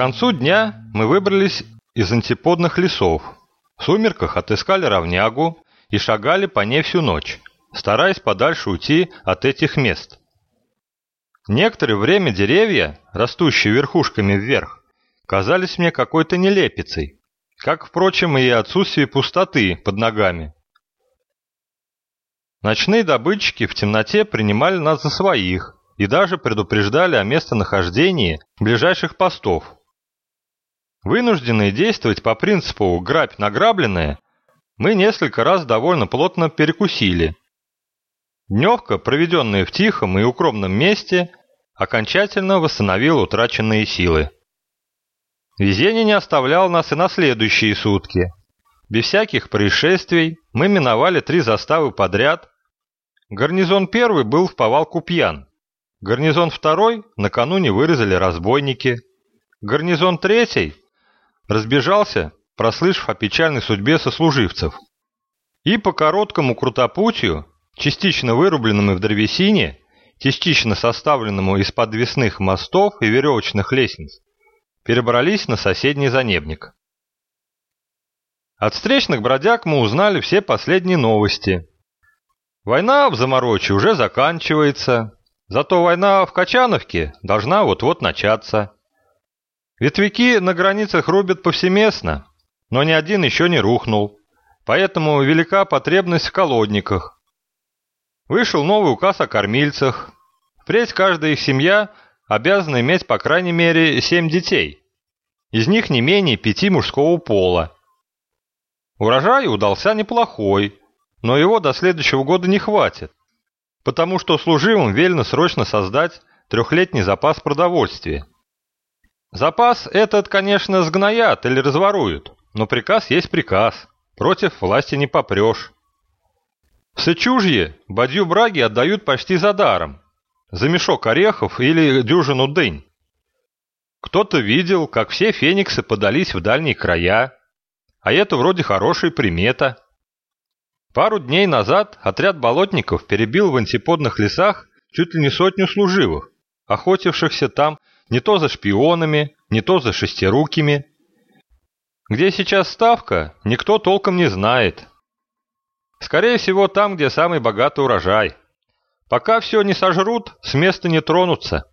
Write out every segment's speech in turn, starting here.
концу дня мы выбрались из антиподных лесов. В сумерках отыскали равнягу и шагали по ней всю ночь, стараясь подальше уйти от этих мест. Некоторое время деревья, растущие верхушками вверх, казались мне какой-то нелепицей, как, впрочем, и отсутствие пустоты под ногами. Ночные добытчики в темноте принимали нас за своих и даже предупреждали о местонахождении ближайших постов. Вынужденные действовать по принципу «грабь награбленное», мы несколько раз довольно плотно перекусили. Дневка, проведенная в тихом и укромном месте, окончательно восстановила утраченные силы. Везение не оставляло нас и на следующие сутки. Без всяких происшествий мы миновали три заставы подряд. Гарнизон первый был в повалку пьян. Гарнизон второй накануне вырезали разбойники. Гарнизон третий разбежался, прослышав о печальной судьбе сослуживцев. И по короткому крутопутью, частично вырубленному в древесине, частично составленному из подвесных мостов и веревочных лестниц, перебрались на соседний занебник. От встречных бродяг мы узнали все последние новости. Война в Замороче уже заканчивается, Зато война в Качановке должна вот-вот начаться. Ветвяки на границах рубят повсеместно, но ни один еще не рухнул, поэтому велика потребность в колодниках. Вышел новый указ о кормильцах. Впредь каждая их семья обязана иметь по крайней мере семь детей, из них не менее пяти мужского пола. Урожай удался неплохой, но его до следующего года не хватит потому что служивым велено срочно создать трехлетний запас продовольствия. Запас этот, конечно, сгноят или разворуют, но приказ есть приказ, против власти не попрешь. В Сычужье бадью браги отдают почти за даром, за мешок орехов или дюжину дынь. Кто-то видел, как все фениксы подались в дальние края, а это вроде хорошая примета. Пару дней назад отряд болотников перебил в антиподных лесах чуть ли не сотню служивых, охотившихся там не то за шпионами, не то за шестирукими. Где сейчас ставка, никто толком не знает. Скорее всего, там, где самый богатый урожай. Пока все не сожрут, с места не тронутся.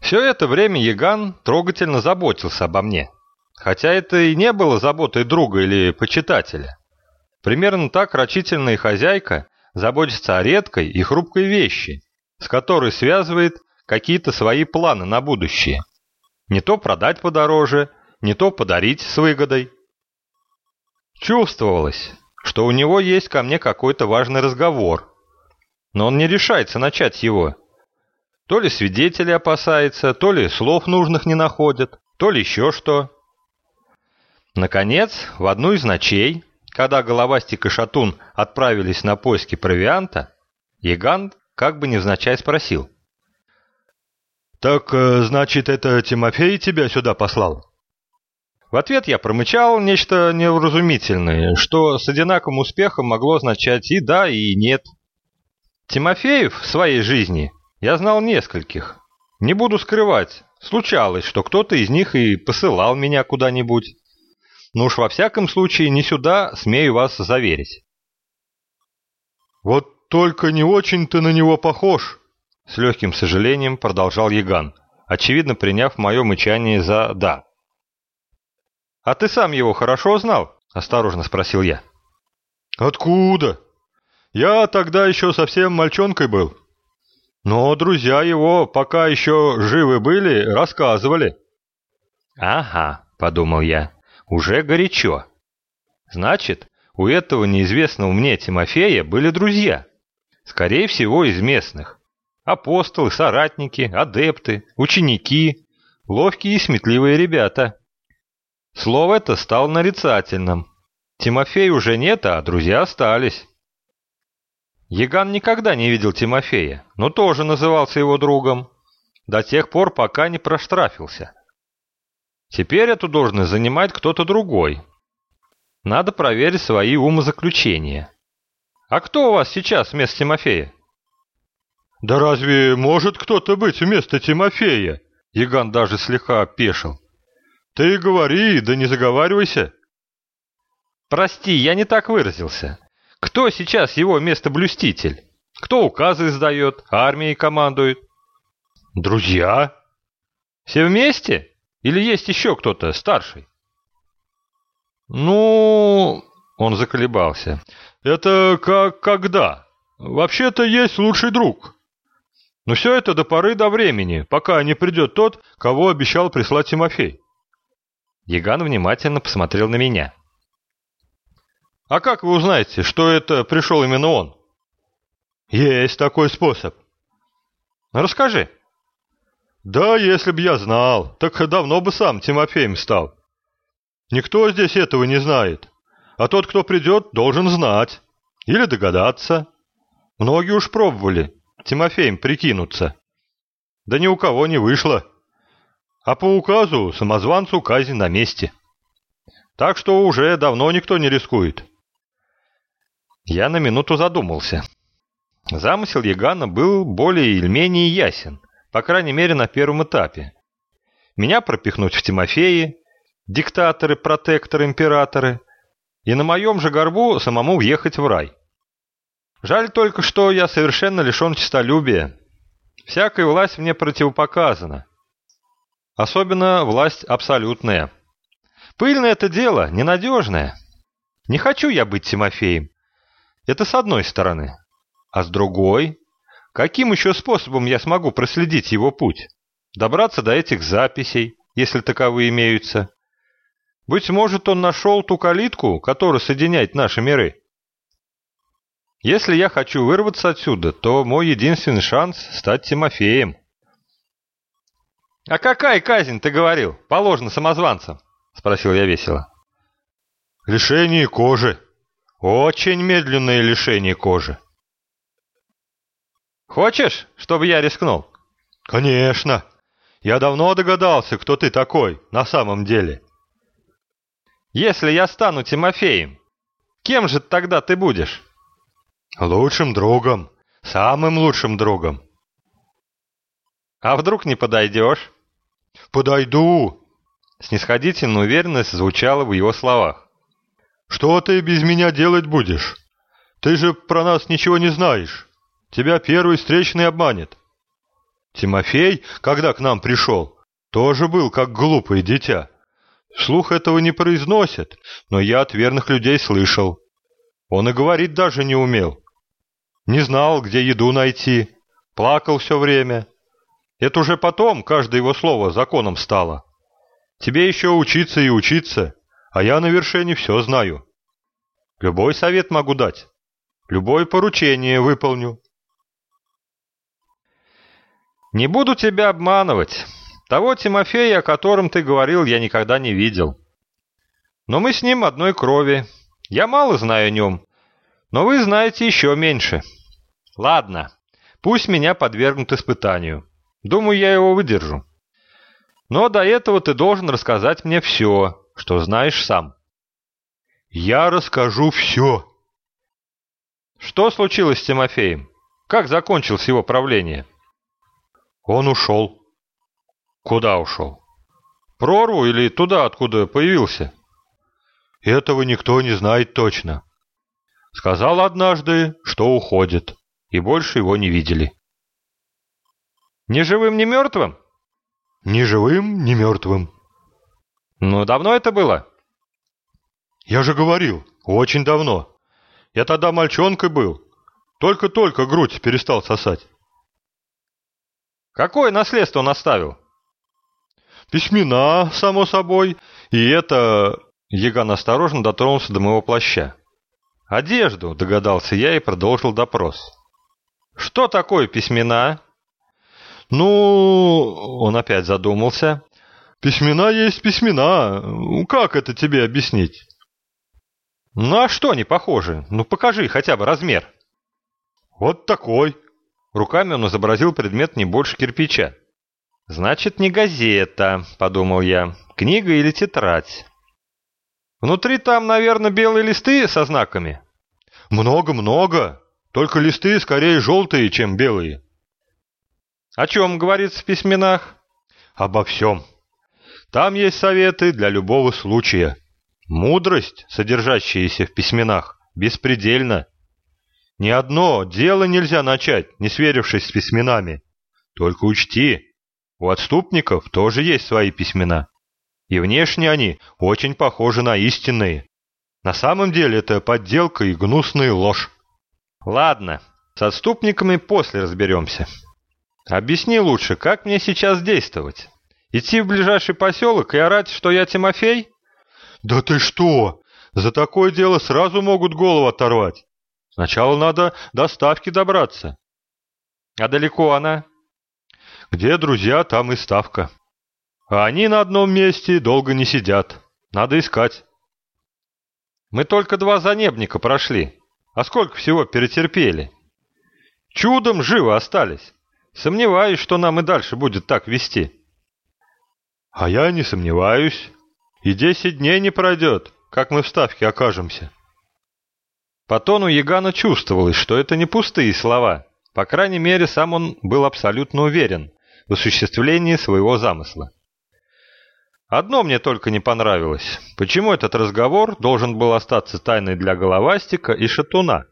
Все это время Яган трогательно заботился обо мне. Хотя это и не было заботой друга или почитателя. Примерно так рачительная хозяйка заботится о редкой и хрупкой вещи, с которой связывает какие-то свои планы на будущее. Не то продать подороже, не то подарить с выгодой. Чувствовалось, что у него есть ко мне какой-то важный разговор, но он не решается начать его. То ли свидетели опасается, то ли слов нужных не находит, то ли еще что. Наконец, в одну из ночей когда Головастик и Шатун отправились на поиски провианта, Яган как бы невзначай спросил. «Так, э, значит, это Тимофей тебя сюда послал?» В ответ я промычал нечто невразумительное, что с одинаковым успехом могло означать и да, и нет. Тимофеев в своей жизни я знал нескольких. Не буду скрывать, случалось, что кто-то из них и посылал меня куда-нибудь. Но уж во всяком случае не сюда, смею вас заверить. «Вот только не очень ты на него похож», — с легким сожалением продолжал Яган, очевидно приняв мое мычание за «да». «А ты сам его хорошо знал?» — осторожно спросил я. «Откуда? Я тогда еще совсем мальчонкой был. Но друзья его, пока еще живы были, рассказывали». «Ага», — подумал я, уже горячо. Значит, у этого неизвестного мне Тимофея были друзья. Скорее всего, из местных. Апостолы, соратники, адепты, ученики, ловкие и сметливые ребята. Слово это стало нарицательным. Тимофея уже нет, а друзья остались. Яган никогда не видел Тимофея, но тоже назывался его другом. До тех пор, пока не проштрафился. Теперь эту должность занимает кто-то другой. Надо проверить свои умозаключения. А кто у вас сейчас вместо Тимофея? Да разве может кто-то быть вместо Тимофея? Яган даже слегка опешил. «Ты говори, да не заговаривайся!» «Прости, я не так выразился. Кто сейчас его местоблюститель? Кто указы издает, армией командует?» «Друзья?» «Все вместе? Или есть еще кто-то старший?» «Ну...» — он заколебался. «Это как когда? Вообще-то есть лучший друг. Но все это до поры до времени, пока не придет тот, кого обещал прислать Тимофей». Яган внимательно посмотрел на меня. «А как вы узнаете, что это пришел именно он?» «Есть такой способ». «Расскажи». «Да, если б я знал, так давно бы сам Тимофеем стал. Никто здесь этого не знает, а тот, кто придет, должен знать или догадаться. Многие уж пробовали Тимофеем прикинуться. Да ни у кого не вышло. А по указу самозванцу казнь на месте. Так что уже давно никто не рискует». Я на минуту задумался. Замысел Ягана был более или менее ясен, по крайней мере на первом этапе. Меня пропихнуть в Тимофеи, диктаторы, протекторы, императоры, и на моем же горбу самому въехать в рай. Жаль только, что я совершенно лишен честолюбия. Всякая власть мне противопоказана. Особенно власть абсолютная. Пыльное это дело, ненадежное. Не хочу я быть Тимофеем. Это с одной стороны. А с другой, каким еще способом я смогу проследить его путь? Добраться до этих записей, если таковые имеются. Быть может, он нашел ту калитку, которая соединяет наши миры. Если я хочу вырваться отсюда, то мой единственный шанс — стать Тимофеем. — А какая казнь, ты говорил, положена самозванцам? — спросил я весело. — Лишение кожи, очень медленное лишение кожи. Хочешь, чтобы я рискнул? Конечно. Я давно догадался, кто ты такой на самом деле. Если я стану Тимофеем, кем же тогда ты будешь? Лучшим другом. Самым лучшим другом. А вдруг не подойдешь? Подойду. Снисходительная уверенность звучала в его словах. «Что ты без меня делать будешь? Ты же про нас ничего не знаешь. Тебя первый встречный обманет». Тимофей, когда к нам пришел, тоже был как глупое дитя. Слух этого не произносит, но я от верных людей слышал. Он и говорить даже не умел. Не знал, где еду найти, плакал все время. Это уже потом каждое его слово законом стало. Тебе еще учиться и учиться, а я на вершине все знаю. Любой совет могу дать. Любое поручение выполню. Не буду тебя обманывать. Того Тимофея, о котором ты говорил, я никогда не видел. Но мы с ним одной крови. Я мало знаю о нем, но вы знаете еще меньше. Ладно, пусть меня подвергнут испытанию. Думаю, я его выдержу. Но до этого ты должен рассказать мне все, что знаешь сам. Я расскажу все. Что случилось с Тимофеем? Как закончилось его правление? Он ушел. Куда ушел? Прорву или туда, откуда появился? Этого никто не знает точно. Сказал однажды, что уходит, и больше его не видели. Ни живым, ни мертвым? Ни живым, ни мертвым. Ну, давно это было? Я же говорил, очень давно. Я тогда мальчонкой был. Только-только грудь перестал сосать. Какое наследство он оставил? Письмена, само собой. И это... Яган осторожно дотронулся до моего плаща. «Одежду», — догадался я и продолжил допрос. «Что такое письмена?» «Ну...» — он опять задумался. Письмена есть письмена. Как это тебе объяснить? Ну а что они похожи? Ну покажи хотя бы размер. Вот такой. Руками он изобразил предмет не больше кирпича. Значит, не газета, подумал я. Книга или тетрадь. Внутри там, наверное, белые листы со знаками. Много-много. Только листы скорее желтые, чем белые. О чем говорится в письменах? обо всем. Там есть советы для любого случая. Мудрость, содержащаяся в письменах, беспредельна. Ни одно дело нельзя начать, не сверившись с письменами. Только учти, у отступников тоже есть свои письмена. И внешне они очень похожи на истинные. На самом деле это подделка и гнусная ложь. Ладно, с отступниками после разберемся. Объясни лучше, как мне сейчас действовать? Идти в ближайший поселок и орать, что я Тимофей? Да ты что? За такое дело сразу могут голову оторвать. Сначала надо до ставки добраться. А далеко она? Где друзья, там и ставка. А они на одном месте долго не сидят. Надо искать. Мы только два занебника прошли. А сколько всего перетерпели? Чудом живы остались. Сомневаюсь, что нам и дальше будет так вести. А я не сомневаюсь. И десять дней не пройдет, как мы в ставке окажемся. По тону Ягана чувствовалось, что это не пустые слова. По крайней мере, сам он был абсолютно уверен в осуществлении своего замысла. Одно мне только не понравилось. Почему этот разговор должен был остаться тайной для головастика и шатуна?